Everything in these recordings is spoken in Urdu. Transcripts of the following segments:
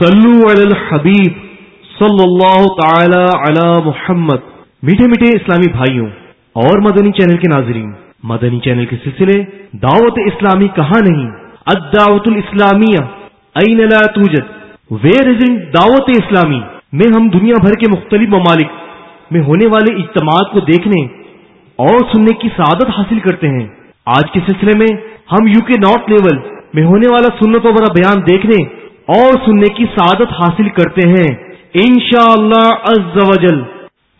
صلو علی الحبیب صلی اللہ تعالی علی محمد۔ میٹھے میٹھے اسلامی بھائیوں اور مدنی چینل کے ناظرین، مدنی چینل کے سلسلے دعوت اسلامی کہاں نہیں؟ الدعوت الاسلامیہ۔ این لا توجد؟ ویر از ان دعوت اسلامی؟ میں ہم دنیا بھر کے مختلف ممالک میں ہونے والے اجتماعات کو دیکھنے اور سننے کی سعادت حاصل کرتے ہیں۔ آج کے سلسلے میں ہم یو کے نارتھ لیول میں ہونے والا سنتوں بڑا بیان دیکھنے اور سننے کی سعادت حاصل کرتے ہیں۔ انشاءاللہ شاء اللہ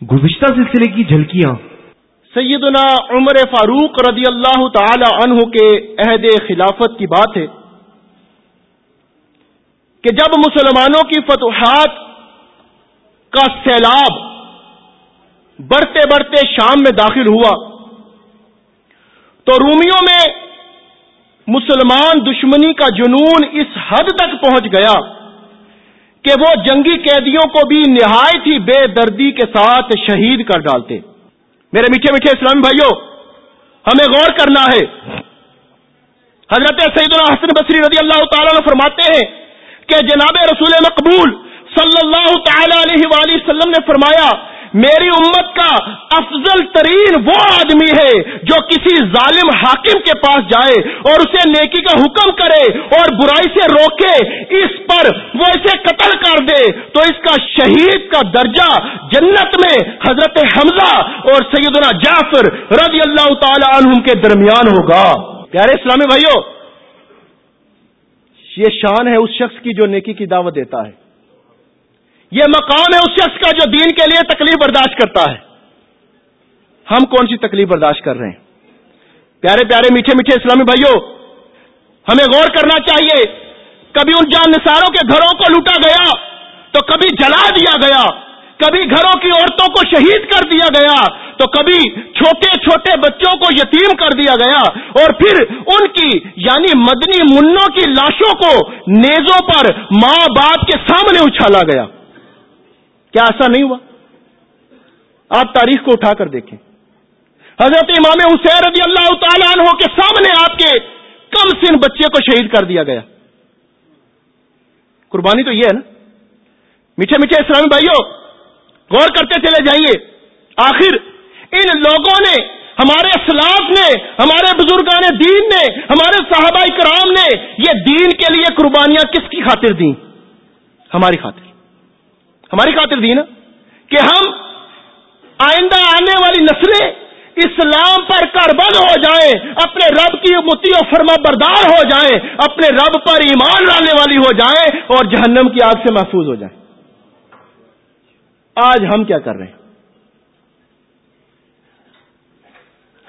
گزشتہ سلسلے کی جھلکیاں۔ سیدنا عمر فاروق رضی اللہ تعالی عنہ کے عہد خلافت کی بات ہے کہ جب مسلمانوں کی فتوحات کا سیلاب بڑھتے بڑھتے شام میں داخل ہوا تو رومیوں میں مسلمان دشمنی کا جنون اس حد تک پہنچ گیا کہ وہ جنگی قیدیوں کو بھی نہایت ہی بے دردی کے ساتھ شہید کر ڈالتے۔ میرے میٹھے میٹھے اسلامی بھائیوں، ہمیں غور کرنا ہے۔ حضرت سعید الحسن بصری رضی اللہ تعالیٰ نے فرماتے ہیں کہ جناب رسول مقبول صلی اللہ تعالی علیہ وآلہ وسلم نے فرمایا میری امت کا افضل ترین وہ آدمی ہے جو کسی ظالم حاکم کے پاس جائے اور اسے نیکی کا حکم کرے اور برائی سے روکے، اس پر وہ اسے قتل کر دے۔ تو اس کا شہید کا درجہ جنت میں حضرت حمزہ اور سیدنا جعفر رضی اللہ تعالی عنہ کے درمیان ہوگا۔ پیارے اسلامی بھائیوں یہ شان ہے اس شخص کی جو نیکی کی دعوت دیتا ہے۔ یہ مقام ہے اس شخص کا جو دین کے لیے تکلیف برداشت کرتا ہے۔ ہم کون سی تکلیف برداشت کر رہے ہیں؟ پیارے پیارے میٹھے میٹھے اسلامی بھائیوں ہمیں غور کرنا چاہیے۔ کبھی ان جان نثاروں کے گھروں کو لوٹا گیا، تو کبھی جلا دیا گیا۔ کبھی گھروں کی عورتوں کو شہید کر دیا گیا، تو کبھی چھوٹے چھوٹے بچوں کو یتیم کر دیا گیا۔ اور پھر ان کی یعنی مدنی منوں کی لاشوں کو نیزوں پر ماں باپ کے سامنے اچھالا گیا۔ کیا ایسا نہیں ہوا؟ آپ تاریخ کو اٹھا کر دیکھیں۔ حضرت امام حسین رضی اللہ تعالیٰ عنہ کے سامنے آپ کے کم سن بچے کو شہید کر دیا گیا۔ قربانی تو یہ ہے نا۔ میٹھے میٹھے اسلامی بھائیوں، غور کرتے چلے جائیے۔ آخر، ان لوگوں نے، ہمارے اسلاف نے، ہمارے بزرگان دین نے، ہمارے صحابہ کرام نے یہ دین کے لیے قربانیاں کس کی خاطر دیں؟ ہماری خاطر۔ ہماری خاطر دی نا، کہ ہم آئندہ آنے والی نسلیں اسلام پر کربل ہو جائیں، اپنے رب کی متی و فرما بردار ہو جائیں، اپنے رب پر ایمان لانے والی ہو جائیں اور جہنم کی آگ سے محفوظ ہو جائیں۔ آج ہم کیا کر رہے ہیں؟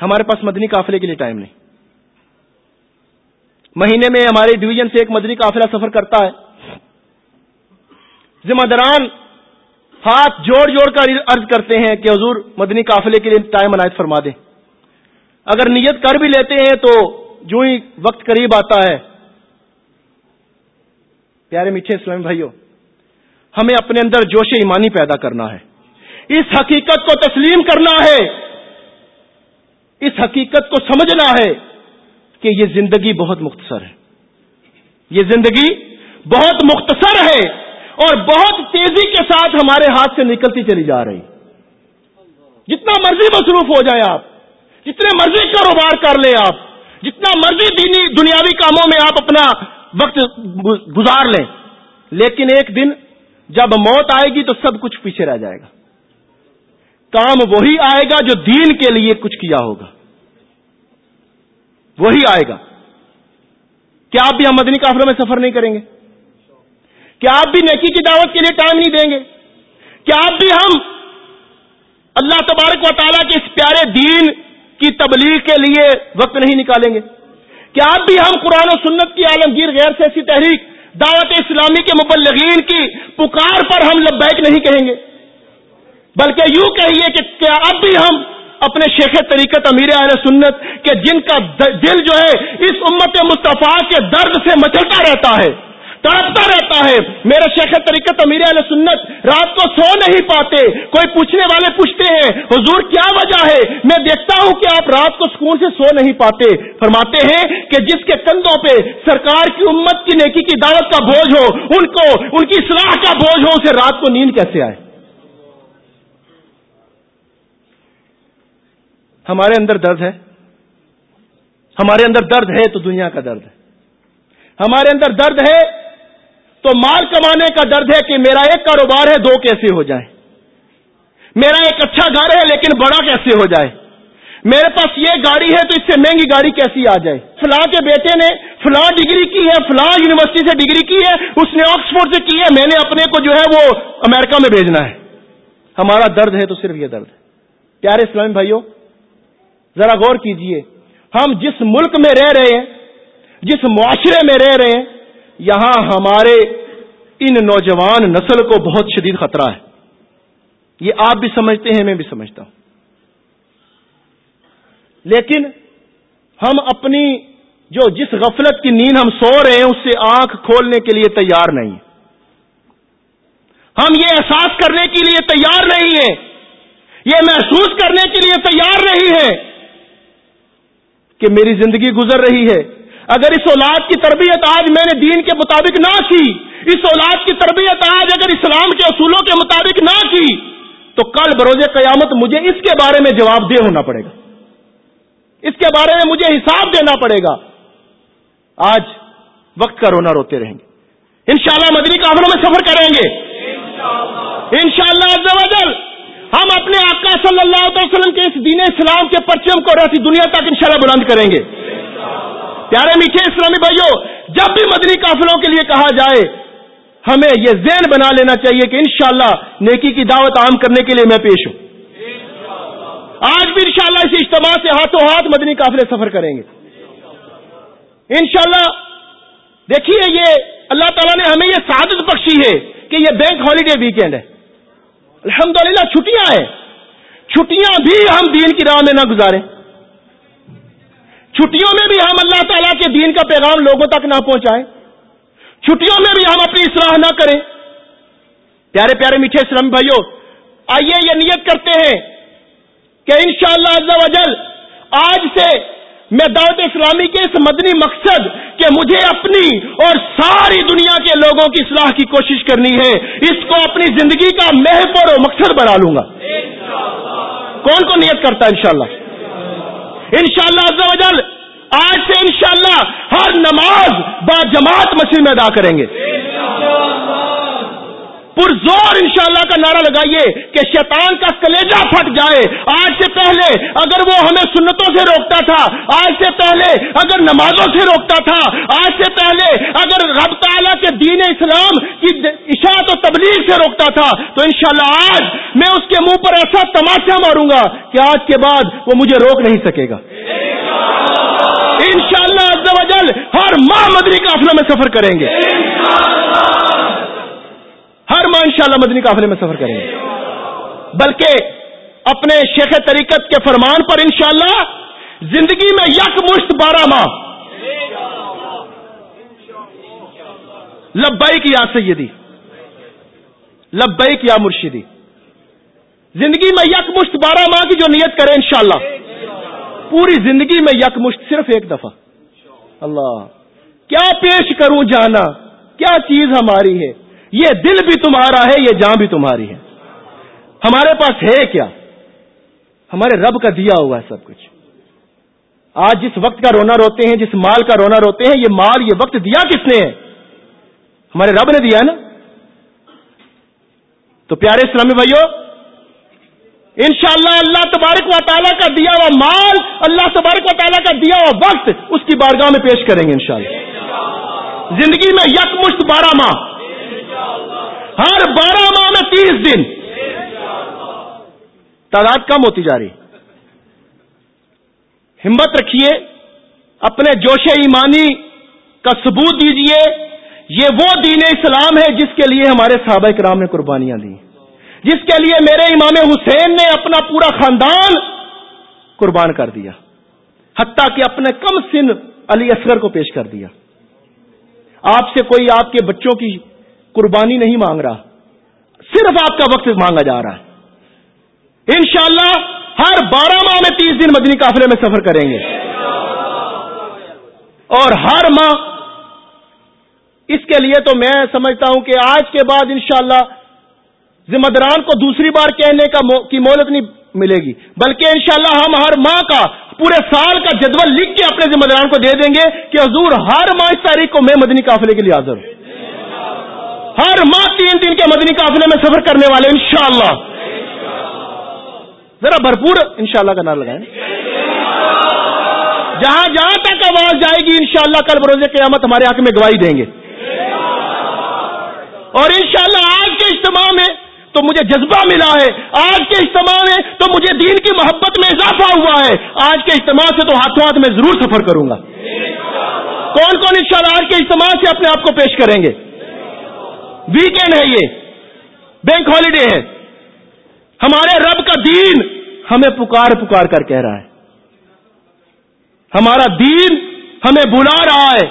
ہمارے پاس مدنی قافلے کے لیے ٹائم نہیں۔ مہینے میں ہمارے ڈویژن سے ایک مدنی قافلہ سفر کرتا ہے۔ ذمہ داران ہاتھ جوڑ جوڑ کر عرض کرتے ہیں کہ حضور مدنی قافلے کے لیے ٹائم عنایت فرما دیں اگر نیت کر بھی لیتے ہیں تو جو ہی وقت قریب آتا ہے۔ پیارے میٹھے اسلام بھائیوں ہمیں اپنے اندر جوش ایمانی پیدا کرنا ہے۔ اس حقیقت کو تسلیم کرنا ہے۔ اس حقیقت کو سمجھنا ہے کہ یہ زندگی بہت مختصر ہے۔ یہ زندگی بہت مختصر ہے۔ اور بہت تیزی کے ساتھ ہمارے ہاتھ سے نکلتی چلی جا رہی۔ جتنا مرضی مصروف ہو جائیں آپ، جتنے مرضی کاروبار کر لیں آپ، جتنا مرضی دینی دنیاوی کاموں میں آپ اپنا وقت گزار لیں، لیکن ایک دن جب موت آئے گی تو سب کچھ پیچھے رہ جائے گا۔ کام وہی آئے گا جو دین کے لیے کچھ کیا ہوگا۔ وہی آئے گا۔ کیا آپ بھی ہم مدنی کافروں میں سفر نہیں کریں گے؟ کیا آپ بھی نیکی کی دعوت کے لیے ٹائم نہیں دیں گے کیا آپ بھی ہم اللہ تبارک و تعالیٰ کے اس پیارے دین کی تبلیغ کے لیے وقت نہیں نکالیں گے۔ کیا آپ بھی ہم قرآن و سنت کی عالمگیر غیر سے ایسی تحریک، دعوت اسلامی کے مبلغین کی پکار پر ہم لبیک نہیں کہیں گے۔ بلکہ یوں کہیے کہ کیا اب بھی ہم اپنے شیخ طریقت امیر اہل سنت کہ جن کا دل جو ہے اس امت مصطفیٰ کے درد سے مچلتا رہتا ہے تڑپتا رہتا ہے۔ میرے شیخ طریقت امیر علیہ سنت رات کو سو نہیں پاتے۔ کوئی پوچھنے والے پوچھتے ہیں، حضور کیا وجہ ہے؟ میں دیکھتا ہوں کہ آپ رات کو سکون سے سو نہیں پاتے۔ فرماتے ہیں کہ جس کے کندھوں پہ سرکار کی امت کی نیکی کی دعوت کا بوجھ ہو، ان کو، ان کی صلاح کا بوجھ ہو، اسے رات کو نیند کیسے آئے؟ ہمارے اندر درد ہے۔ ہمارے اندر درد ہے تو دنیا کا درد ہے۔ ہمارے اندر درد ہے تو مال کمانے کا درد ہے کہ میرا ایک کاروبار ہے، دو کیسے ہو جائے میرا ایک اچھا گھر ہے، لیکن بڑا کیسے ہو جائے؟ میرے پاس یہ گاڑی ہے تو اس سے مہنگی گاڑی کیسی آ جائے؟ فلاں کے بیٹے نے فلاں ڈگری کی ہے، فلاں یونیورسٹی سے ڈگری کی ہے، اس نے آکسفورڈ سے کی ہے، میں نے اپنے کو جو ہے وہ امریکہ میں بھیجنا ہے۔ ہمارا درد ہے تو صرف یہ درد ہے۔ پیارے اسلامی بھائیوں ذرا غور کیجیے۔ ہم جس ملک میں رہ رہے ہیں، جس معاشرے میں رہ رہے ہیں یہاں ہمارے ان نوجوان نسل کو بہت شدید خطرہ ہے۔ یہ آپ بھی سمجھتے ہیں، میں بھی سمجھتا ہوں۔ لیکن ہم اپنی جو جس غفلت کی نیند ہم سو رہے ہیں، اس سے آنکھ کھولنے کے لیے تیار نہیں ہم یہ احساس کرنے کے لیے تیار نہیں ہیں۔ یہ محسوس کرنے کے لیے تیار نہیں ہے کہ میری زندگی گزر رہی ہے۔ اگر اس اولاد کی تربیت آج میں نے دین کے مطابق نہ کی، اس اولاد کی تربیت آج اگر اسلام کے اصولوں کے مطابق نہ کی، تو کل بروز قیامت مجھے اس کے بارے میں جواب دہ ہونا پڑے گا۔ اس کے بارے میں مجھے حساب دینا پڑے گا۔ آج وقت کا رونا روتے رہیں گے۔ انشاءاللہ مدنی کافروں میں سفر کریں گے۔ انشاءاللہ شاء اللہ ہم اپنے آقا صلی اللہ علیہ وسلم کے اس دین اسلام کے پرچم کو رہتی دنیا تک انشاءاللہ بلند کریں گے۔ پیارے میٹھے اسلامی بھائیوں جب بھی مدنی قافلوں کے لیے کہا جائے، ہمیں یہ ذہن بنا لینا چاہیے کہ انشاءاللہ نیکی کی دعوت عام کرنے کے لیے میں پیش ہوں۔ آج بھی انشاءاللہ اس اجتماع سے ہاتھوں ہاتھ مدنی قافلے سفر کریں گے۔ انشاءاللہ، دیکھیے یہ اللہ تعالیٰ نے ہمیں یہ سعادت بخشی ہے کہ یہ بینک ہالیڈے ویکینڈ ہے۔ الحمدللہ، چھٹیاں ہیں۔ چھٹیاں بھی ہم دین کی راہ میں نہ گزاریں۔ چھٹیوں میں بھی ہم اللہ تعالیٰ کے دین کا پیغام لوگوں تک نہ پہنچائیں۔ چھٹیوں میں بھی ہم اپنی اصلاح نہ کریں۔ پیارے پیارے میٹھے اسلام بھائیوں آئیے یہ نیت کرتے ہیں کہ انشاءاللہ شاء اللہ آج سے میں دعوت اسلامی کے اس مدنی مقصد کہ مجھے اپنی اور ساری دنیا کے لوگوں کی اصلاح کی کوشش کرنی ہے۔ اس کو اپنی زندگی کا محفر و مقصد بنا لوں گا۔ کون کو نیت کرتا ہے انشاءاللہ؟ انشاءاللہ شاء اللہ آج سے انشاءاللہ ہر نماز با جماعت مسجد میں ادا کریں گے۔ پرزور انشاءاللہ کا نعرہ لگائیے کہ شیطان کا کلیجہ پھٹ جائے۔ آج سے پہلے اگر وہ ہمیں سنتوں سے روکتا تھا، آج سے پہلے اگر نمازوں سے روکتا تھا، آج سے پہلے اگر رب تعالیٰ کے دین اسلام کی اشاعت و تبلیغ سے روکتا تھا، تو انشاءاللہ آج میں اس کے منہ پر ایسا تماشا ماروں گا کہ آج کے بعد وہ مجھے روک نہیں سکے گا۔ انشاءاللہ شاء اللہ ہر ماہ مدری قافلوں میں سفر کریں گے۔ ہر ماہ انشاءاللہ مدنی قافلے میں سفر کریں گے۔ بلکہ اپنے شیخ طریقت کے فرمان پر انشاءاللہ زندگی میں یک مشت بارہ ماہ۔ لبئی کی یا سیدی۔ لبئی یا مرشدی۔ زندگی میں یک مشت بارہ ماہ کی جو نیت کرے انشاءاللہ۔ پوری زندگی میں یک مشت صرف ایک دفعہ۔ اللہ، کیا پیش کروں جانا؟ کیا چیز ہماری ہے؟ یہ دل بھی تمہارا ہے، یہ جان بھی تمہاری ہے۔ ہمارے پاس ہے کیا؟ ہمارے رب کا دیا ہوا ہے سب کچھ۔ آج جس وقت کا رونا روتے ہیں، جس مال کا رونا روتے ہیں، یہ مال، یہ وقت دیا کس نے ہے؟ ہمارے رب نے دیا نا؟ تو پیارے اسلامی بھائیوں انشاءاللہ اللہ تبارک و تعالیٰ کا دیا ہوا مال، اللہ تبارک و تعالیٰ کا دیا ہوا وقت اس کی بارگاہ میں پیش کریں گے انشاءاللہ۔ زندگی میں یک مشت بارہ ماہ ہر بارہ ماہ میں تیس دن۔ تعداد کم ہوتی جا رہی۔ ہمت رکھیے، اپنے جوش ایمانی کا ثبوت دیجیے یہ وہ دین اسلام ہے جس کے لیے ہمارے صحابہ کرام نے قربانیاں دی جس کے لیے میرے امام حسین نے اپنا پورا خاندان قربان کر دیا۔ حتیٰ کہ اپنے کم سن علی اصغر کو پیش کر دیا۔ آپ سے کوئی آپ کے بچوں کی قربانی نہیں مانگ رہا، صرف آپ کا وقت مانگا جا رہا ہے۔ انشاءاللہ ہر بارہ ماہ میں تیس دن مدنی قافلے میں سفر کریں گے۔ اور ہر ماہ اس کے لیے تو میں سمجھتا ہوں کہ آج کے بعد انشاءاللہ ذمہ داران کو دوسری بار کہنے کا کی مہلت نہیں ملے گی۔ بلکہ انشاءاللہ ہم ہر ماہ کا، پورے سال کا جدول لکھ کے اپنے ذمہ داران کو دے دیں گے کہ حضور ہر ماہ اس تاریخ کو میں مدنی قافلے کے لیے حاضر ہوں۔ ہر ماہ تین دن کے مدنی قافلے میں سفر کرنے والے انشاءاللہ۔ ذرا بھرپور انشاءاللہ کا نام لگائیں۔ جہاں جہاں تک آواز جائے گی انشاءاللہ کل بروز قیامت ہمارے حق میں گواہی دیں گے۔ اور انشاءاللہ آج کے اجتماع میں تو مجھے جذبہ ملا ہے۔ آج کے اجتماع میں تو مجھے دین کی محبت میں اضافہ ہوا ہے۔ آج کے اجتماع سے تو ہاتھوں ہاتھ میں ضرور سفر کروں گا۔ کون کون انشاءاللہ آج کے اجتماع سے اپنے آپ کو پیش کریں گے؟ ویکینڈ ہے یہ، بینک ہالیڈے ہے ہمارے رب کا دین ہمیں پکار پکار کر کہہ رہا ہے۔ ہمارا دین ہمیں بلا رہا ہے۔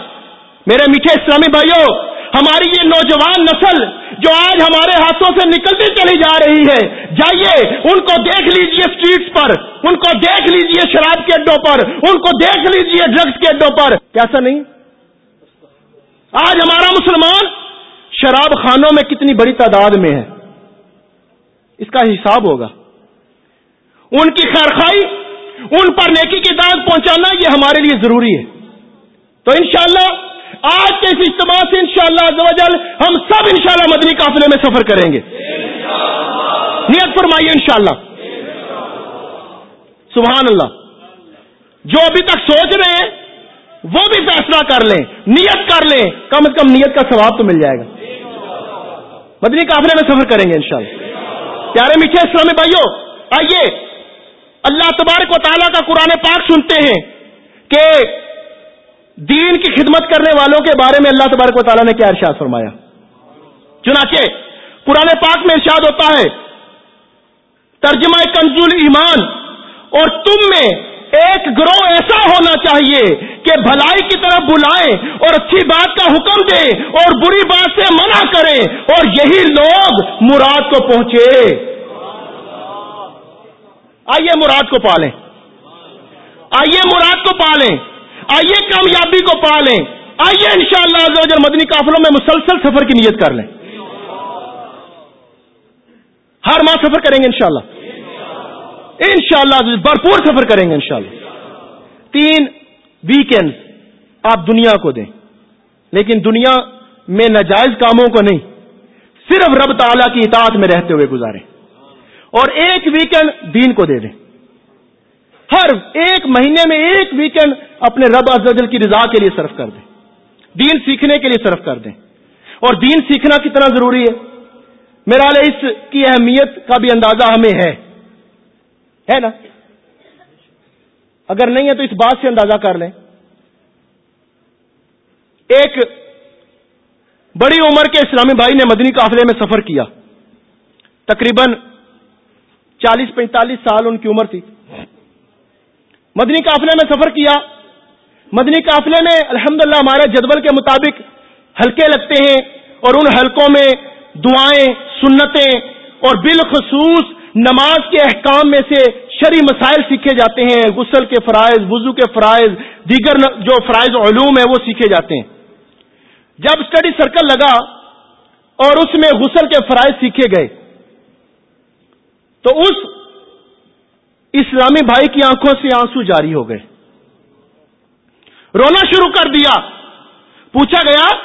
میرے میٹھے اسلامی بھائیوں، ہماری یہ نوجوان نسل جو آج ہمارے ہاتھوں سے نکلتی چلی جا رہی ہے، جائیے، ان کو دیکھ لیجیے اسٹریٹس پر، ان کو دیکھ لیجیے شراب کے اڈوں پر، ان کو دیکھ لیجیے ڈرگس کے اڈوں پر۔ کیسا نہیں؟ آج ہمارا مسلمان شراب خانوں میں کتنی بڑی تعداد میں ہے؟ اس کا حساب ہوگا۔ ان کی خیرخائی ان پر نیکی کی داد پہنچانا یہ ہمارے لیے ضروری ہے۔ تو انشاءاللہ، آج کے اس اجتماع سے انشاءاللہ شاء ہم سب انشاءاللہ مدنی قافلے میں سفر کریں گے۔ نیت فرمائیے انشاءاللہ۔ سبحان اللہ جو ابھی تک سوچ رہے ہیں، وہ بھی فیصلہ کر لیں، نیت کر لیں۔ کم از کم نیت کا ثواب تو مل جائے گا۔ مدنی قافلے میں سفر کریں گے انشاءاللہ۔ پیارے میٹھے اسلامی بھائیوں آئیے، اللہ تبارک و تعالیٰ کا قرآن پاک سنتے ہیں کہ دین کی خدمت کرنے والوں کے بارے میں اللہ تبارک و تعالیٰ نے کیا ارشاد فرمایا۔ چنانچہ، قرآن پاک میں ارشاد ہوتا ہے، ترجمہ کنزول ایمان اور تم میں ایک گروہ ایسا ہونا چاہیے کہ بھلائی کی طرف بلائیں اور اچھی بات کا حکم دیں اور بری بات سے منع کریں اور یہی لوگ مراد کو پہنچے۔ آئیے مراد کو پالیں۔ آئیے مراد کو پالیں۔ آئیے کامیابی کو پالیں۔ آئیے ان شاء اللہ مدنی قافلوں میں مسلسل سفر کی نیت کر لیں۔ ہر ماہ سفر کریں گے انشاءاللہ۔ انشاءاللہ بھرپور سفر کریں گے انشاءاللہ۔ تین ویکینڈ آپ دنیا کو دیں۔ لیکن دنیا میں ناجائز کاموں کو نہیں، صرف رب تعالی کی اطاعت میں رہتے ہوئے گزاریں۔ اور ایک ویکینڈ دین کو دے دیں۔ ہر ایک مہینے میں ایک ویکینڈ اپنے رب ازل کی رضا کے لیے صرف کر دیں۔ دین سیکھنے کے لیے صرف کر دیں۔ اور دین سیکھنا کتنا ضروری ہے؟ میرا اس کی اہمیت کا بھی اندازہ ہمیں ہے۔ ہے نا؟ اگر نہیں ہے تو اس بات سے اندازہ کر لیں۔ ایک بڑی عمر کے اسلامی بھائی نے مدنی قافلے میں سفر کیا۔ تقریباً چالیس پینتالیس سال ان کی عمر تھی۔ مدنی قافلے میں سفر کیا۔ مدنی قافلے میں الحمدللہ ہمارے جدول کے مطابق حلقے لگتے ہیں اور ان حلقوں میں دعائیں، سنتیں اور بالخصوص نماز کے احکام میں سے شری مسائل سیکھے جاتے ہیں، غسل کے فرائض، وضو کے فرائض، دیگر جو فرائض علوم ہیں وہ سیکھے جاتے ہیں۔ جب اسٹڈی سرکل لگا اور اس میں غسل کے فرائض سیکھے گئے، تو اس اسلامی بھائی کی آنکھوں سے آنسو جاری ہو گئے۔ رونا شروع کر دیا۔ پوچھا گیا،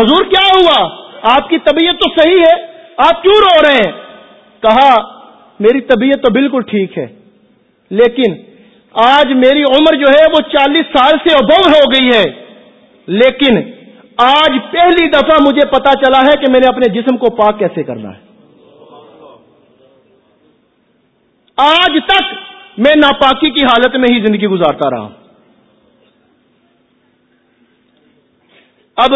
حضور کیا ہوا؟ آپ کی طبیعت تو صحیح ہے، آپ کیوں رو رہے ہیں؟ کہا میری طبیعت تو بالکل ٹھیک ہے، لیکن آج میری عمر جو ہے وہ چالیس سال سے ابو ہو گئی ہے۔ لیکن آج پہلی دفعہ مجھے پتا چلا ہے کہ میں نے اپنے جسم کو پاک کیسے کرنا ہے۔ آج تک میں ناپاکی کی حالت میں ہی زندگی گزارتا رہا اب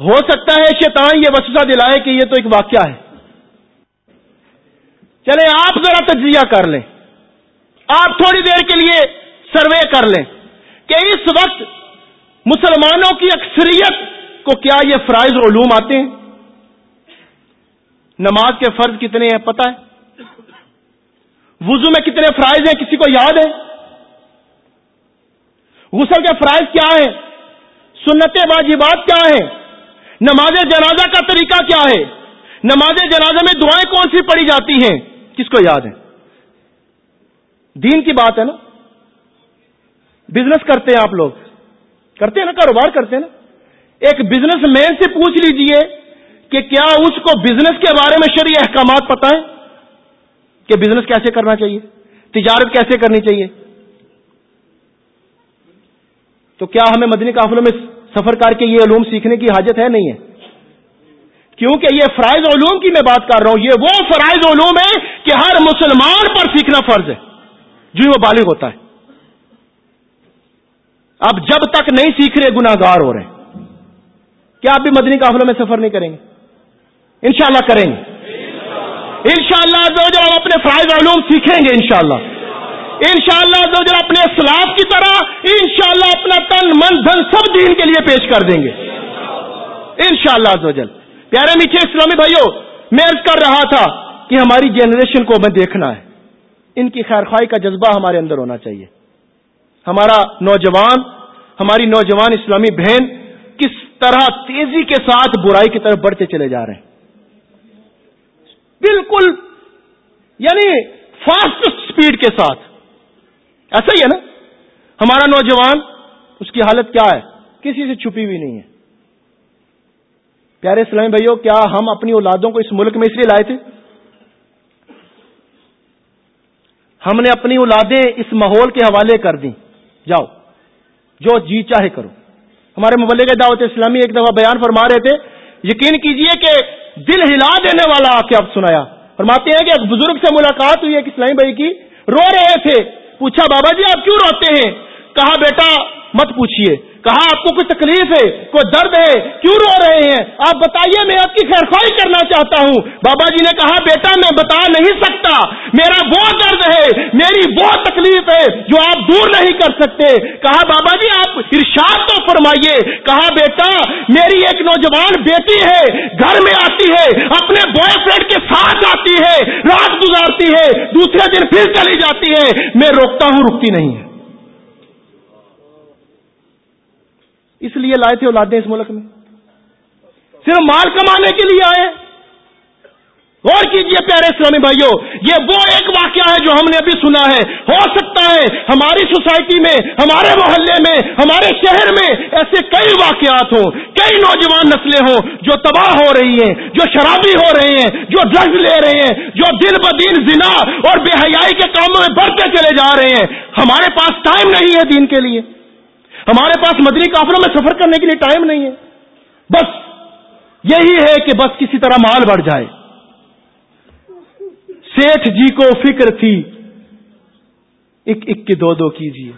ہو سکتا ہے شیطان یہ وسوسہ دلائے کہ یہ تو ایک واقعہ ہے۔ چلے آپ ذرا تجزیہ کر لیں۔ آپ تھوڑی دیر کے لیے سروے کر لیں کہ اس وقت مسلمانوں کی اکثریت کو کیا یہ فرائض علوم آتے ہیں؟ نماز کے فرض کتنے ہیں پتہ ہے؟ وضو میں کتنے فرائض ہیں؟ کسی کو یاد ہے؟ غسل کے فرائض کیا ہیں؟ سنت واجبات کیا ہیں؟ نماز جنازہ کا طریقہ کیا ہے؟ نماز جنازہ میں دعائیں کون سی پڑھی جاتی ہیں؟ کس کو یاد ہے؟ دین کی بات ہے نا؟ بزنس کرتے ہیں آپ لوگ۔ کرتے ہیں نا؟ کاروبار کرتے ہیں نا؟ ایک بزنس مین سے پوچھ لیجیے کہ کیا اس کو بزنس کے بارے میں شرعی احکامات پتہ ہے کہ بزنس کیسے کرنا چاہیے؟ تجارت کیسے کرنی چاہیے؟ تو کیا ہمیں مدنی قافلوں میں سفر کر کے یہ علوم سیکھنے کی حاجت ہے؟ نہیں ہے۔ کیونکہ یہ فرائض علوم کی میں بات کر رہا ہوں، یہ وہ فرائض علوم ہے کہ ہر مسلمان پر سیکھنا فرض ہے۔ جو وہ بالغ ہوتا ہے۔ اب جب تک نہیں سیکھ رہے گناگار ہو رہے کیا آپ بھی مدنی قافلوں میں سفر نہیں کریں گے؟ انشاءاللہ کریں گے۔ انشاءاللہ جو جو ہم اپنے فرائض علوم سیکھیں گے انشاءاللہ۔ انشاءاللہ جو جو اپنے اسلاف کی طرح انشاءاللہ اپنا تن، من، دھن سب دین کے لیے پیش کر دیں گے۔ انشاءاللہ شاء اللہ پیارے میٹھے اسلامی بھائیوں میں عرض کر رہا تھا کہ ہماری جنریشن کو ہمیں دیکھنا ہے۔ ان کی خیر خواہ کا جذبہ ہمارے اندر ہونا چاہیے۔ ہمارا نوجوان، ہماری نوجوان اسلامی بہن کس طرح تیزی کے ساتھ برائی کی طرف بڑھتے چلے جا رہے ہیں۔ بالکل یعنی فاسٹ سپیڈ کے ساتھ۔ ایسا ہی ہے نا؟ ہمارا نوجوان، اس کی حالت کیا ہے؟ کسی سے چھپی ہوئی نہیں ہے۔ پیارے اسلامی بھائیوں کیا ہم اپنی اولادوں کو اس ملک میں اس لیے لائے تھے؟ ہم نے اپنی اولادیں اس ماحول کے حوالے کر دی جاؤ، جو جی چاہے کرو۔ ہمارے مبلغ دعوت اسلامی ایک دفعہ بیان فرما رہے تھے، یقین کیجیے کہ دل ہلا دینے والا آ کے اب سنایا۔ فرماتے ہیں کہ ایک بزرگ سے ملاقات ہوئی ہے اسلامی بھائی کی۔ رو رہے تھے۔ پوچھا، بابا جی آپ کیوں روتے ہیں؟ کہا، بیٹا، مت پوچھیے کہا آپ کو کوئی تکلیف ہے؟ کوئی درد ہے؟ کیوں رو رہے ہیں؟ آپ بتائیے، میں آپ کی خیر خواہ کرنا چاہتا ہوں۔ بابا جی نے کہا، بیٹا، میں بتا نہیں سکتا۔ میرا وہ درد ہے، میری وہ تکلیف ہے جو آپ دور نہیں کر سکتے۔ کہا، بابا جی آپ ارشاد تو فرمائیے۔ کہا، بیٹا، میری ایک نوجوان بیٹی ہے، گھر میں آتی ہے، اپنے بوائے فرینڈ کے ساتھ آتی ہے، رات گزارتی ہے، دوسرے دن پھر چلی جاتی ہے۔ میں روکتا ہوں، رکتی نہیں ہے۔ اس لیے لائے تھے اولادیں اس ملک میں۔ صرف مال کمانے کے لیے آئے۔ غور کیجیے پیارے اسلامی بھائیوں یہ وہ ایک واقعہ ہے جو ہم نے ابھی سنا ہے۔ ہو سکتا ہے ہماری سوسائٹی میں، ہمارے محلے میں، ہمارے شہر میں ایسے کئی واقعات ہوں، کئی نوجوان نسلیں ہوں جو تباہ ہو رہی ہیں، جو شرابی ہو رہے ہیں، جو ڈرگز لے رہے ہیں، جو دن بدین زنا اور بے حیائی کے کاموں میں بڑھتے چلے جا رہے ہیں۔ ہمارے پاس ٹائم نہیں ہے دین کے لیے۔ ہمارے پاس مدنی کافروں میں سفر کرنے کے لیے ٹائم نہیں ہے۔ بس یہی ہے کہ بس کسی طرح مال بڑھ جائے۔ سیٹھ جی کو فکر تھی۔ ایک ایک کے دو دو کیجیے۔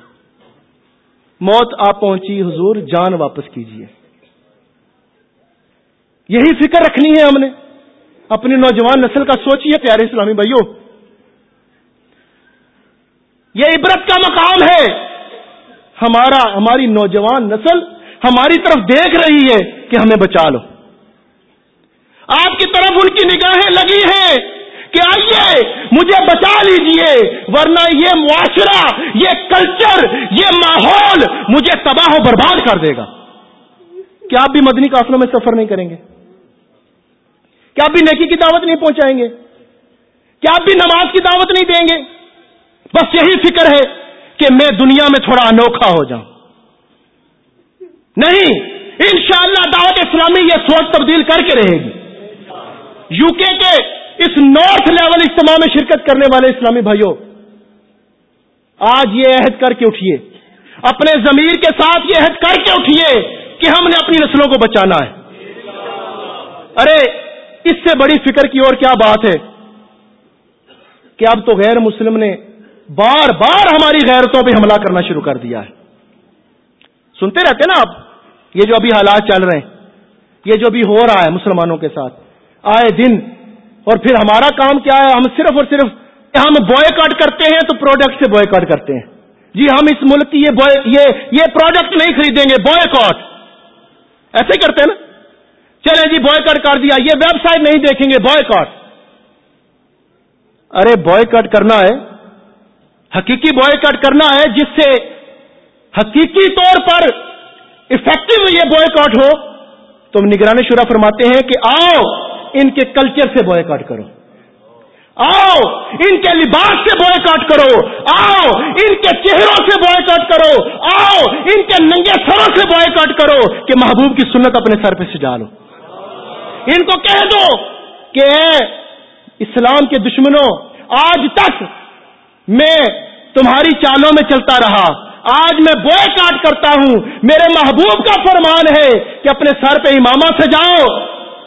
موت آپ پہنچی، حضور جان واپس کیجیے۔ یہی فکر رکھنی ہے ہم نے۔ اپنی نوجوان نسل کا سوچیے پیارے اسلامی بھائیوں یہ عبرت کا مقام ہے۔ ہمارا ہماری نوجوان نسل ہماری طرف دیکھ رہی ہے کہ ہمیں بچا لو۔ آپ کی طرف ان کی نگاہیں لگی ہیں کہ آئیے، مجھے بچا لیجیے، ورنہ یہ معاشرہ، یہ کلچر یہ ماحول مجھے تباہ و برباد کر دے گا۔ کیا آپ بھی مدنی قافلوں میں سفر نہیں کریں گے؟ کیا آپ بھی نیکی کی دعوت نہیں پہنچائیں گے؟ کیا آپ بھی نماز کی دعوت نہیں دیں گے؟ بس یہی فکر ہے۔ کہ میں دنیا میں تھوڑا انوکھا ہو جاؤں۔ نہیں، انشاءاللہ دعوت اسلامی یہ سوچ تبدیل کر کے رہے گی۔ یو کے کے اس نارتھ لیول اجتماع میں شرکت کرنے والے اسلامی بھائیوں، آج یہ عہد کر کے اٹھیے۔ اپنے ضمیر کے ساتھ یہ عہد کر کے اٹھیے کہ ہم نے اپنی نسلوں کو بچانا ہے۔ ارے، اس سے بڑی فکر کی اور کیا بات ہے کہ اب تو غیر مسلم نے بار بار ہماری غیرتوں پہ حملہ کرنا شروع کر دیا ہے۔ سنتے رہتے نا آپ یہ جو ابھی حالات چل رہے ہیں یہ جو ابھی ہو رہا ہے مسلمانوں کے ساتھ آئے دن اور پھر ہمارا کام کیا ہے؟ ہم صرف اور صرف ہم بوائے کاٹ کرتے ہیں تو پروڈکٹ سے بوائے کاٹ کرتے ہیں۔ جی ہم اس ملک کی یہ یہ, یہ پروڈکٹ نہیں خریدیں گے بوائے کاٹ ایسے کرتے ہیں نا۔ چلے جی بوائے کٹ کر دیا۔ یہ ویب سائٹ نہیں دیکھیں گے بوائے کٹ ارے بوائے کٹ کرنا ہے۔ حقیقی بوائے کٹ کرنا ہے، جس سے حقیقی طور پر افیکٹو یہ بوائے کاٹ ہو، تو نگرانی شورا فرماتے ہیں کہ آؤ ان کے کلچر سے بوائے کاٹ کرو۔ آؤ ان کے لباس سے بوائے کاٹ کرو۔ آؤ ان کے چہروں سے بوائے کاٹ کرو۔ آؤ ان کے ننگے سروں سے بوائے کاٹ کرو کہ محبوب کی سنت اپنے سر پہ سجا لو۔ ان کو کہہ دو کہ اسلام کے دشمنوں، آج تک میں تمہاری چالوں میں چلتا رہا۔ آج میں بوئے کاٹ کرتا ہوں۔ میرے محبوب کا فرمان ہے کہ اپنے سر پہ امامہ سے جاؤ،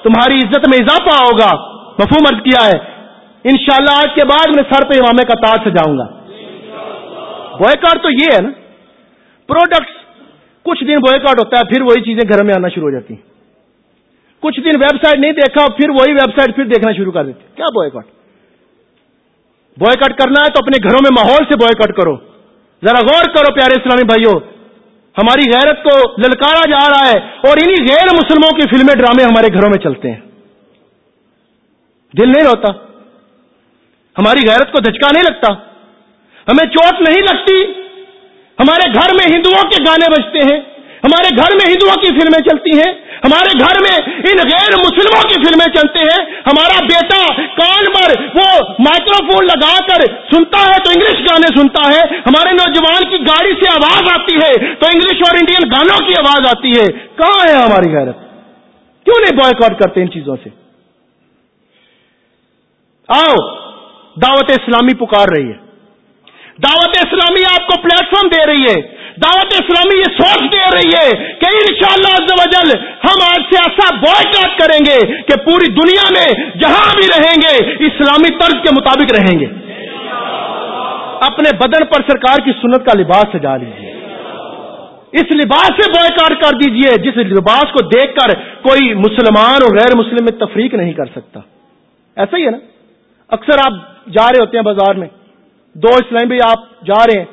تمہاری عزت میں اضافہ ہوگا۔ مفہوم عرض کیا ہے۔ انشاءاللہ آج کے بعد میں سر پہ امامے کا تاج سے جاؤں گا۔ بوئے کاٹ تو یہ ہے نا۔ پروڈکٹس کچھ دن بوئے کاٹ ہوتا ہے، پھر وہی چیزیں گھر میں آنا شروع ہو جاتی۔ کچھ دن ویب سائٹ نہیں دیکھا، پھر وہی ویب سائٹ پھر دیکھنا شروع کر دیتے۔ کیا بوئے کاٹ بوائے کٹ کرنا ہے تو اپنے گھروں میں ماحول سے بوائے کٹ کرو۔ ذرا غور کرو پیارے اسلامی بھائیوں ہماری غیرت کو للکارا جا رہا ہے اور انہی غیر مسلموں کی فلمیں ڈرامے ہمارے گھروں میں چلتے ہیں۔ دل نہیں ہوتا ہماری غیرت کو دھچکا نہیں لگتا۔ ہمیں چوٹ نہیں لگتی۔ ہمارے گھر میں ہندوؤں کے گانے بجتے ہیں۔ ہمارے گھر میں ہندوؤں کی فلمیں چلتی ہیں، ہمارے گھر میں ان غیر مسلموں کی فلمیں چلتے ہیں۔ ہمارا بیٹا کان پر وہ مائکرو فون لگا کر سنتا ہے تو انگلش گانے سنتا ہے۔ ہمارے نوجوان کی گاڑی سے آواز آتی ہے تو انگلش اور انڈین گانوں کی آواز آتی ہے۔ کہاں ہے ہماری غیرت؟ کیوں نہیں بوائے کرتے ان چیزوں سے؟ آؤ، دعوت اسلامی پکار رہی ہے۔ دعوت اسلامی آپ کو پلیٹ فارم دے رہی ہے۔ دعوت اسلامی یہ سوچ دے رہی ہے کہ انشاءاللہ شاء اللہ ہم آج سے ایسا بوائے کاٹ کریں گے کہ پوری دنیا میں جہاں بھی رہیں گے، اسلامی طرز کے مطابق رہیں گے۔ اپنے بدن پر سرکار کی سنت کا لباس سجا لیجیے اس لباس سے بوائے کاٹ کر دیجیے جس لباس کو دیکھ کر کوئی مسلمان اور غیر مسلم میں تفریق نہیں کر سکتا۔ ایسا ہی ہے نا؟ اکثر آپ جا رہے ہوتے ہیں بازار میں، دو اسلام بھی آپ جا رہے ہیں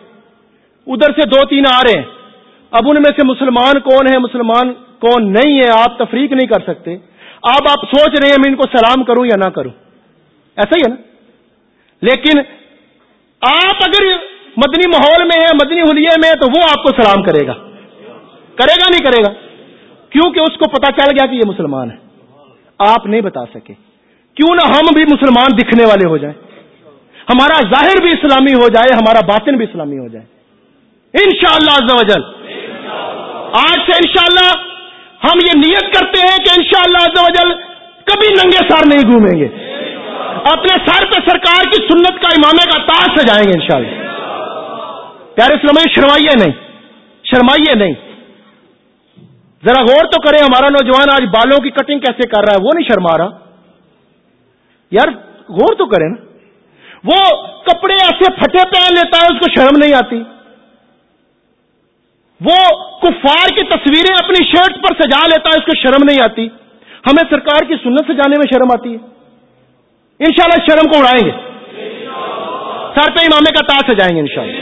ادھر سے دو تین آ رہے ہیں۔ اب ان میں سے مسلمان کون ہے؟ مسلمان کون نہیں ہے؟ آپ تفریق نہیں کر سکتے۔ اب آپ سوچ رہے ہیں میں ان کو سلام کروں یا نہ کروں۔ ایسا ہی ہے نا؟ لیکن آپ اگر مدنی ماحول میں ہیں، مدنی حلیے میں تو وہ آپ کو سلام کرے گا۔ کرے گا نہیں کرے گا؟ کیونکہ اس کو پتا چل گیا کہ یہ مسلمان ہے۔ آپ نہیں بتا سکے۔ کیوں نہ ہم بھی مسلمان دکھنے والے ہو جائیں۔ ہمارا ظاہر بھی اسلامی ہو جائے، ہمارا باطن بھی اسلامی ہو جائے۔ انشاءاللہ شاء اللہ آج سے انشاءاللہ ہم یہ نیت کرتے ہیں کہ انشاءاللہ شاء اللہ کبھی ننگے سار نہیں گھومیں گے۔ اپنے سر پہ سرکار کی سنت کا امامے کا تاج سے جائیں گے انشاءاللہ۔ پیارے اسلام شرمائیے نہیں۔ شرمائیے نہیں۔ ذرا غور تو کریں، ہمارا نوجوان آج بالوں کی کٹنگ کیسے کر رہا ہے، وہ نہیں شرما رہا۔ یار، غور تو کریں نا۔ وہ کپڑے ایسے پھٹے پہن لیتا ہے، اس کو شرم نہیں آتی۔ وہ کفار کی تصویریں اپنی شرٹ پر سجا لیتا ہے، اس کو شرم نہیں آتی۔ ہمیں سرکار کی سنت سے جانے میں شرم آتی ہے۔ انشاءاللہ شرم کو اڑائیں گے۔ سر پہ امامے کا تاج سجائیں گے انشاءاللہ۔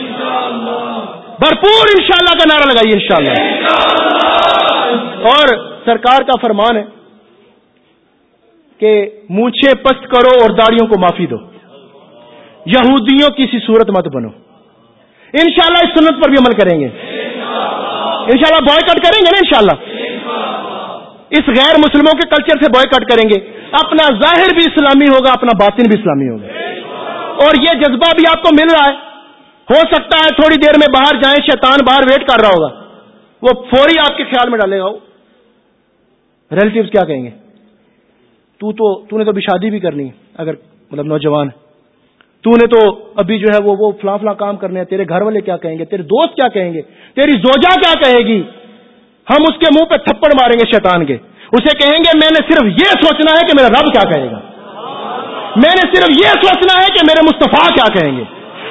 بھرپور انشاءاللہ کا نعرہ لگائیے انشاءاللہ۔ اور سرکار کا فرمان ہے کہ مونچھے پست کرو اور داڑیوں کو معافی دو۔ یہودیوں کی سی صورت مت بنو۔ انشاءاللہ اس سنت پر بھی عمل کریں گے۔ انشاءاللہ بوائے کٹ کریں گے نا انشاءاللہ. اس غیر مسلموں کے کلچر سے بوائے کٹ کریں گے. اپنا ظاہر بھی اسلامی ہوگا، اپنا باطن بھی اسلامی ہوگا. اور یہ جذبہ بھی آپ کو مل رہا ہے. ہو سکتا ہے تھوڑی دیر میں باہر جائیں، شیطان باہر ویٹ کر رہا ہوگا. وہ فوری آپ کے خیال میں ڈالے گا ریلیٹیوز کیا کہیں گے؟ تو تو تو نے تو بھی شادی بھی کرنی ہے، اگر مطلب نوجوان ہے تو نے تو ابھی جو ہے وہ وہ فلاں فلاں کام کرنے ہیں، تیرے گھر والے کیا کہیں گے؟ تیرے دوست کیا کہیں گے؟ تیری زوجا کیا کہے گی؟ ہم اس کے منہ پہ تھپڑ ماریں گے شیطان کے۔ اسے کہیں گے، میں نے صرف یہ سوچنا ہے کہ میرا رب کیا کہے گا۔ میں نے صرف یہ سوچنا ہے کہ میرے مصطفیٰ کیا کہیں گے۔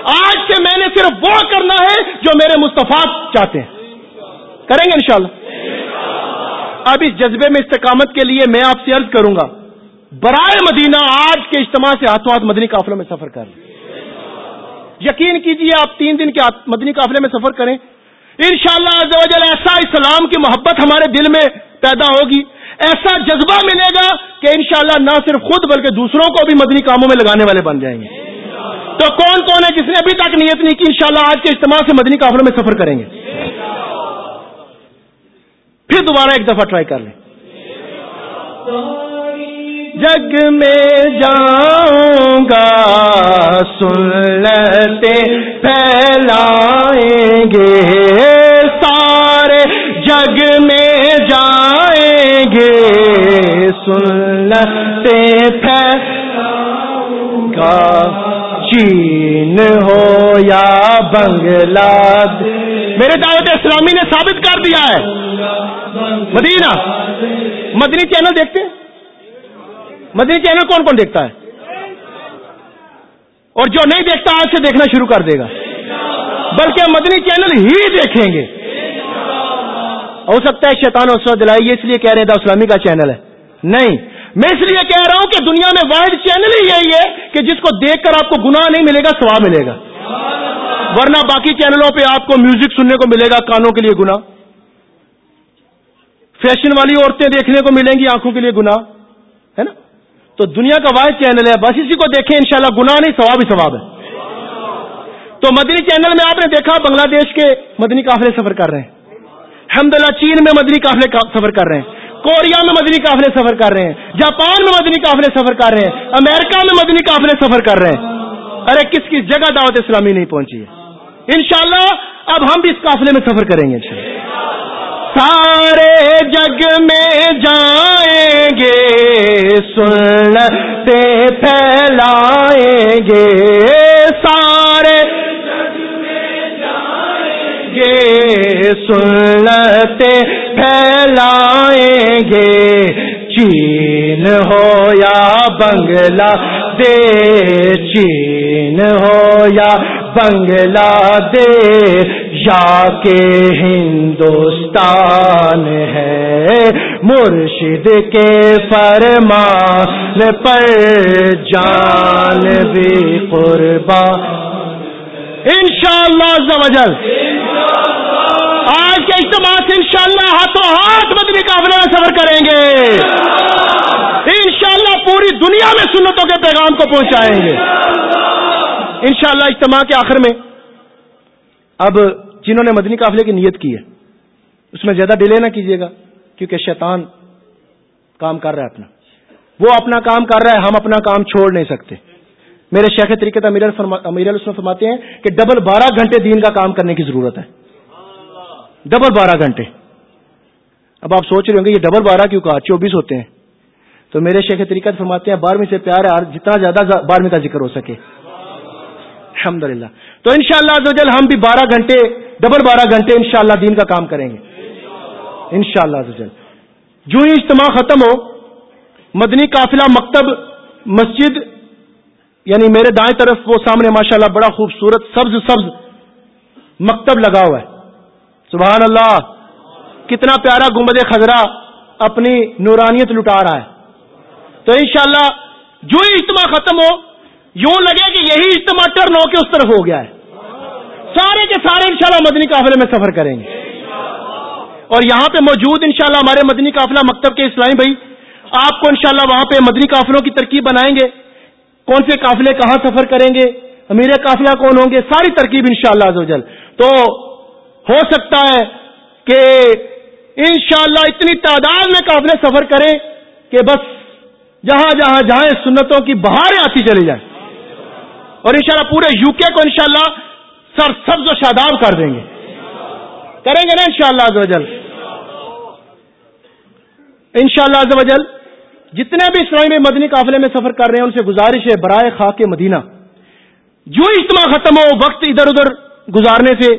آج سے میں نے صرف وہ کرنا ہے جو میرے مصطفیٰ چاہتے ہیں۔ کریں گے انشاءاللہ؟ اب اس جذبے میں استقامت کے لیے میں آپ سے عرض کروں گا برائے مدینہ آج کے اجتماع سے ہاتھوں ہاتھ مدنی قافلوں میں سفر کر یقین کیجیے آپ تین دن کے مدنی قافلے میں سفر کریں۔ انشاءاللہ شاء اللہ ایسا اسلام کی محبت ہمارے دل میں پیدا ہوگی۔ ایسا جذبہ ملے گا کہ انشاءاللہ نہ صرف خود بلکہ دوسروں کو بھی مدنی کاموں میں لگانے والے بن جائیں گے۔ تو کون کون ہے جس نے ابھی تک نیت نہیں کی انشاءاللہ آج کے اجتماع سے مدنی قافلوں میں سفر کریں گے؟ پھر دوبارہ ایک دفعہ ٹرائی کر لیں۔ جگ میں جاؤں گا، سنتے پھیلائیں گے۔ سارے جگ میں جائیں گے، سنتے پھیلاؤں گا۔ چین ہو یا بنگلہ، میرے دعوت اسلامی نے ثابت کر دیا ہے۔ مدینہ مدنی چینل دیکھتے ہیں۔ مدنی چینل کون کون دیکھتا ہے؟ اور جو نہیں دیکھتا آج سے دیکھنا شروع کر دے گا۔ بلکہ مدنی چینل ہی دیکھیں گے۔ ہو سکتا ہے شیطان اور دلائی یہ اس لیے کہہ رہے تھا اسلامی کا چینل ہے۔ نہیں، میں اس لیے کہہ رہا ہوں کہ دنیا میں واحد چینل ہی یہی ہے کہ جس کو دیکھ کر آپ کو گناہ نہیں ملے گا سواب ملے گا۔ ورنہ باقی چینلوں پہ آپ کو میوزک سننے کو ملے گا، کانوں کے لیے گنا فیشن والی عورتیں دیکھنے کو ملیں گی، آنکھوں کے لیے گنا ہے نا؟ تو دنیا کا واحد چینل ہے، بس اسی کو دیکھیں، انشاءاللہ شاء گنا نہیں، ثواب ہی ثواب ہے۔ تو مدنی چینل میں آپ نے دیکھا، بنگلہ دیش کے مدنی قافلے سفر کر رہے ہیں۔ الحمد چین میں مدنی قافلے سفر کر رہے ہیں۔ کوریا میں مدنی قافلے سفر کر رہے ہیں۔ جاپان میں مدنی قافلے سفر کر رہے ہیں۔ امریکہ میں مدنی قافلے سفر کر رہے ہیں۔ ارے، کس کس جگہ دعوت اسلامی نہیں پہنچی ہے؟ انشاءاللہ، اب ہم بھی اس قافلے میں سفر کریں گے سارے جگ میں جائیں گے سنتے پھیلائیں گے۔ سارے گے سنتے پھیلائیں گے۔ چین ہو یا بنگلہ دے چین ہو یا بنگلہ دے یا کہ ہندوستان ہے۔ مرشد کے فرمان پر جان بھی قربان انشاءاللہ شاء اللہ آج کے اجتماع سے انشاءاللہ ہاتھوں ہاتھ مدنی قابل میں سفر کریں گے۔ انشاءاللہ پوری دنیا میں سنتوں کے پیغام کو پہنچائیں گے۔ انشاءاللہ اجتماع کے آخر میں اب جنہوں نے مدنی قافلے کی نیت کی ہے، اس میں زیادہ ڈیلے نہ کیجیے گا، کیونکہ شیطان کام کر رہا ہے اپنا۔ وہ اپنا کام کر رہا ہے، ہم اپنا کام چھوڑ نہیں سکتے۔ میرے شیخ طریقے امیر اس میں فرماتے ہیں کہ ڈبل بارہ گھنٹے دین کا کام کرنے کی ضرورت ہے۔ ڈبل بارہ گھنٹے۔ اب آپ سوچ رہے ہوں گے، یہ ڈبل بارہ کیوں کہا؟ چوبیس ہوتے ہیں۔ تو میرے شیخ طریقہ فرماتے ہیں، بارہویں سے پیار ہے جتنا زیادہ بارہویں کا ذکر ہو سکے۔ الحمد للہ تو ان شاء اللہ ہم بھی بارہ گھنٹے، ڈبل بارہ گھنٹے ان شاء اللہ دین کا کام کریں گے۔ ان شاء اللہ جو ہی اجتماع ختم ہو، مدنی قافلہ مکتب، مسجد یعنی میرے دائیں طرف وہ سامنے ماشاء اللہ بڑا خوبصورت سبز سبز مکتب لگا ہوا ہے۔ سبحان اللہ، کتنا پیارا گمبد خزرہ اپنی نورانیت لٹا رہا ہے۔ تو انشاءاللہ جو ہی اجتماع ختم ہو یوں لگے کہ یہی اجتماع ٹرن ہو کے اس طرف ہو گیا ہے۔ سارے کے سارے انشاءاللہ مدنی قافلے میں سفر کریں گے۔ اور یہاں پہ موجود انشاءاللہ ہمارے مدنی قافلہ مکتب کے اسلامی بھائی، آپ کو انشاءاللہ وہاں پہ مدنی قافلوں کی ترکیب بنائیں گے۔ کون سے قافلے کہاں سفر کریں گے، امیر قافلہ کون ہوں گے، ساری ترکیب انشاءاللہ شاء اللہ تو ہو سکتا ہے کہ انشاءاللہ اتنی تعداد میں قافلے سفر کریں کہ بس جہاں جہاں جہاں سنتوں کی بہاریں آتی چلی جائیں۔ اور انشاءاللہ پورے یو کے کو انشاءاللہ سر سبز و شاداب کر دیں گے۔ کریں گے نا انشاءاللہ شاء اللہ ان شاء اللہ جتنے بھی اسلامی مدنی قافلے میں سفر کر رہے ہیں، ان سے گزارش ہے، برائے خاک مدینہ۔ جو اجتماع ختم ہو، وقت ادھر ادھر گزارنے سے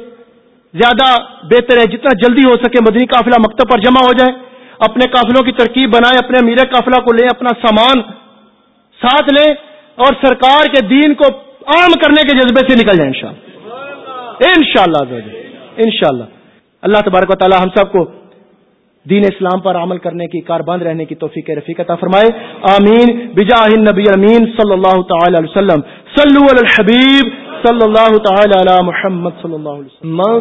زیادہ بہتر ہے۔ جتنا جلدی ہو سکے مدنی قافلہ مکتب پر جمع ہو جائے اپنے قافلوں کی ترکیب بنائے اپنے امیر قافلہ کو لیں، اپنا سامان ساتھ لیں اور سرکار کے دین کو عام کرنے کے جذبے سے نکل جائیں انشاءاللہ انشاءاللہ انشاءاللہ اللہ تبارک و تعالی ہم سب کو دین اسلام پر عمل کرنے کی، کار بند رہنے کی توفیق رفیق عطا فرمائے۔ آمین۔ بجاہ النبی امین صلی اللہ تعالی علیہ وسلم۔ صلو علی الحبیب صلی اللہ تعالی علی محمد صلی اللہ علیہ وسلم۔